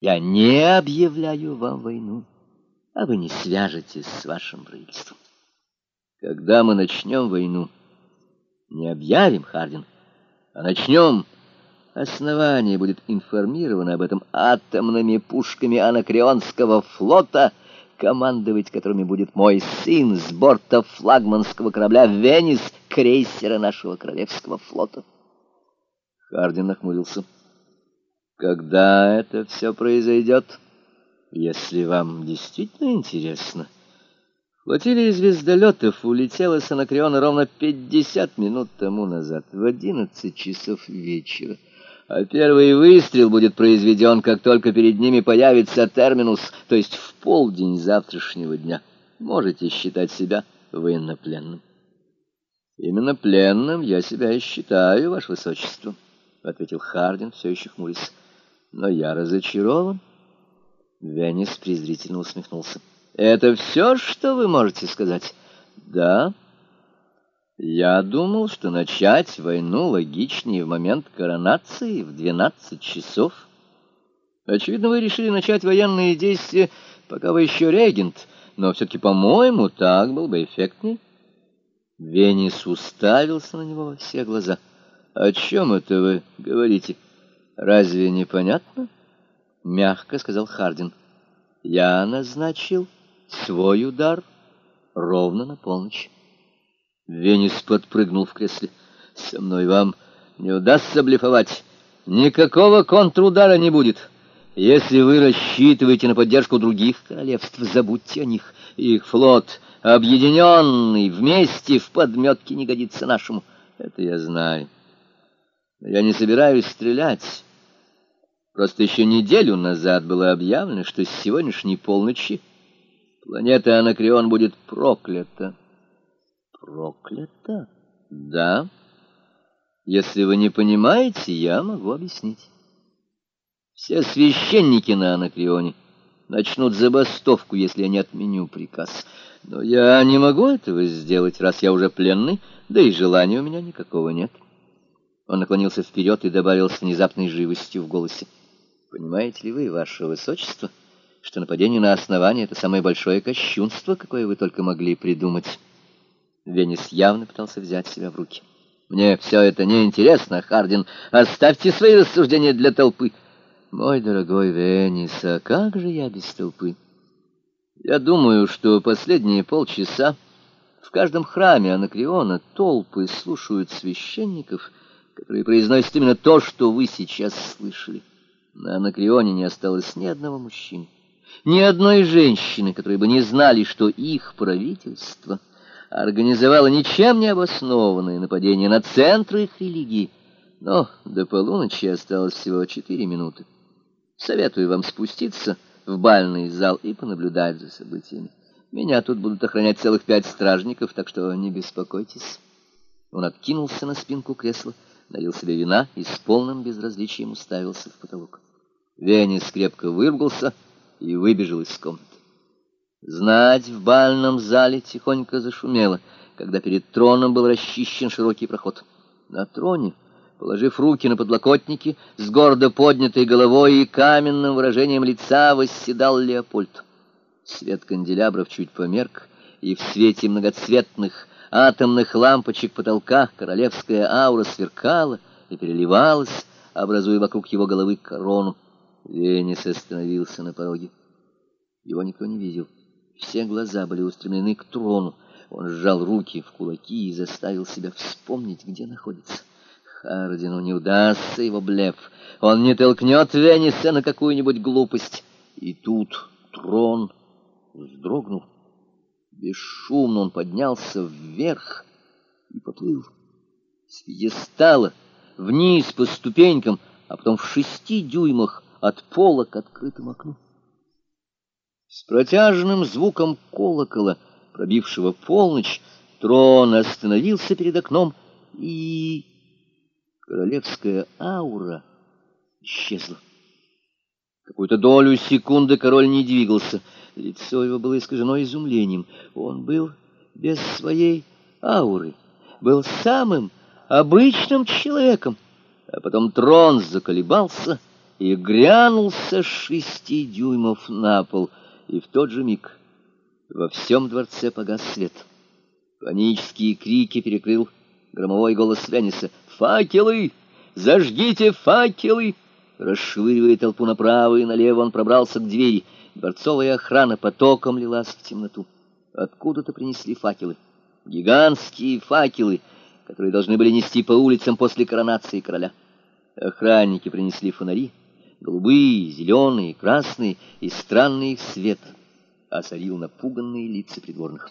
Я не объявляю вам войну, а вы не свяжетесь с вашим правительством. Когда мы начнем войну, не объявим, Хардин, а начнем, основание будет информировано об этом атомными пушками анакреонского флота, командовать которыми будет мой сын с борта флагманского корабля «Венес», крейсера нашего королевского флота. Хардин нахмурился. Когда это все произойдет? Если вам действительно интересно. Флотилия звездолетов улетела с Анакреона ровно 50 минут тому назад, в 11 часов вечера. А первый выстрел будет произведен, как только перед ними появится терминус, то есть в полдень завтрашнего дня. Можете считать себя военнопленным. Именно пленным я себя и считаю, ваше высочество, — ответил Хардин, все еще хмурясь. Но я разочарован. Венес презрительно усмехнулся. Это все, что вы можете сказать? Да. Я думал, что начать войну логичнее в момент коронации в двенадцать часов. Очевидно, вы решили начать военные действия, пока вы еще регент, но все-таки, по-моему, так был бы эффектнее. Венес уставился на него во все глаза. «О чем это вы говорите?» «Разве непонятно?» — мягко сказал Хардин. «Я назначил свой удар ровно на полночь». Венес подпрыгнул в кресле. «Со мной вам не удастся блефовать. Никакого контрудара не будет. Если вы рассчитываете на поддержку других королевств, забудьте о них. Их флот, объединенный, вместе в подметке не годится нашему. Это я знаю. Я не собираюсь стрелять». Просто еще неделю назад было объявлено, что с сегодняшней полночи планета Анакреон будет проклята. Проклята? Да. Если вы не понимаете, я могу объяснить. Все священники на Анакреоне начнут забастовку, если я не отменю приказ. Но я не могу этого сделать, раз я уже пленный, да и желания у меня никакого нет. Он наклонился вперед и добавил с внезапной живостью в голосе. Понимаете ли вы, ваше высочество, что нападение на основание — это самое большое кощунство, какое вы только могли придумать? Венес явно пытался взять себя в руки. Мне все это неинтересно, Хардин. Оставьте свои рассуждения для толпы. Мой дорогой Венес, а как же я без толпы? Я думаю, что последние полчаса в каждом храме Анакреона толпы слушают священников, которые произносят именно то, что вы сейчас слышали. На Анакреоне не осталось ни одного мужчины, ни одной женщины, которые бы не знали, что их правительство организовало ничем не обоснованное нападение на центры их религии. Но до полуночи осталось всего четыре минуты. Советую вам спуститься в бальный зал и понаблюдать за событиями. Меня тут будут охранять целых пять стражников, так что не беспокойтесь. Он откинулся на спинку кресла налил себе вина и с полным безразличием уставился в потолок. Венес крепко выругался и выбежал из комнаты. Знать в бальном зале тихонько зашумело, когда перед троном был расчищен широкий проход. На троне, положив руки на подлокотники, с гордо поднятой головой и каменным выражением лица восседал Леопольд. Свет канделябров чуть померк, и в свете многоцветных атомных лампочек потолка королевская аура сверкала и переливалась, образуя вокруг его головы корону. Венес остановился на пороге. Его никто не видел. Все глаза были устремлены к трону. Он сжал руки в кулаки и заставил себя вспомнить, где находится. Хардину не удастся его блеф. Он не толкнет Венеса на какую-нибудь глупость. И тут трон вздрогнул. Бесшумно он поднялся вверх и поплыл. С пьедестала вниз по ступенькам, а потом в шести дюймах от пола к открытому окну. С протяжным звуком колокола, пробившего полночь, трон остановился перед окном, и королевская аура исчезла. Какую-то долю секунды король не двигался — Лицо его было искажено изумлением. Он был без своей ауры, был самым обычным человеком. А потом трон заколебался, и грянулся шести дюймов на пол, и в тот же миг во всем дворце погас свет. Панические крики перекрыл громовой голос Венниса. «Факелы! Зажгите факелы!» Расшвыривая толпу направо и налево, он пробрался к двери. Дворцовая охрана потоком лилась в темноту. Откуда-то принесли факелы. Гигантские факелы, которые должны были нести по улицам после коронации короля. Охранники принесли фонари, голубые, зеленые, красные, и странный их свет озарил напуганные лица придворных.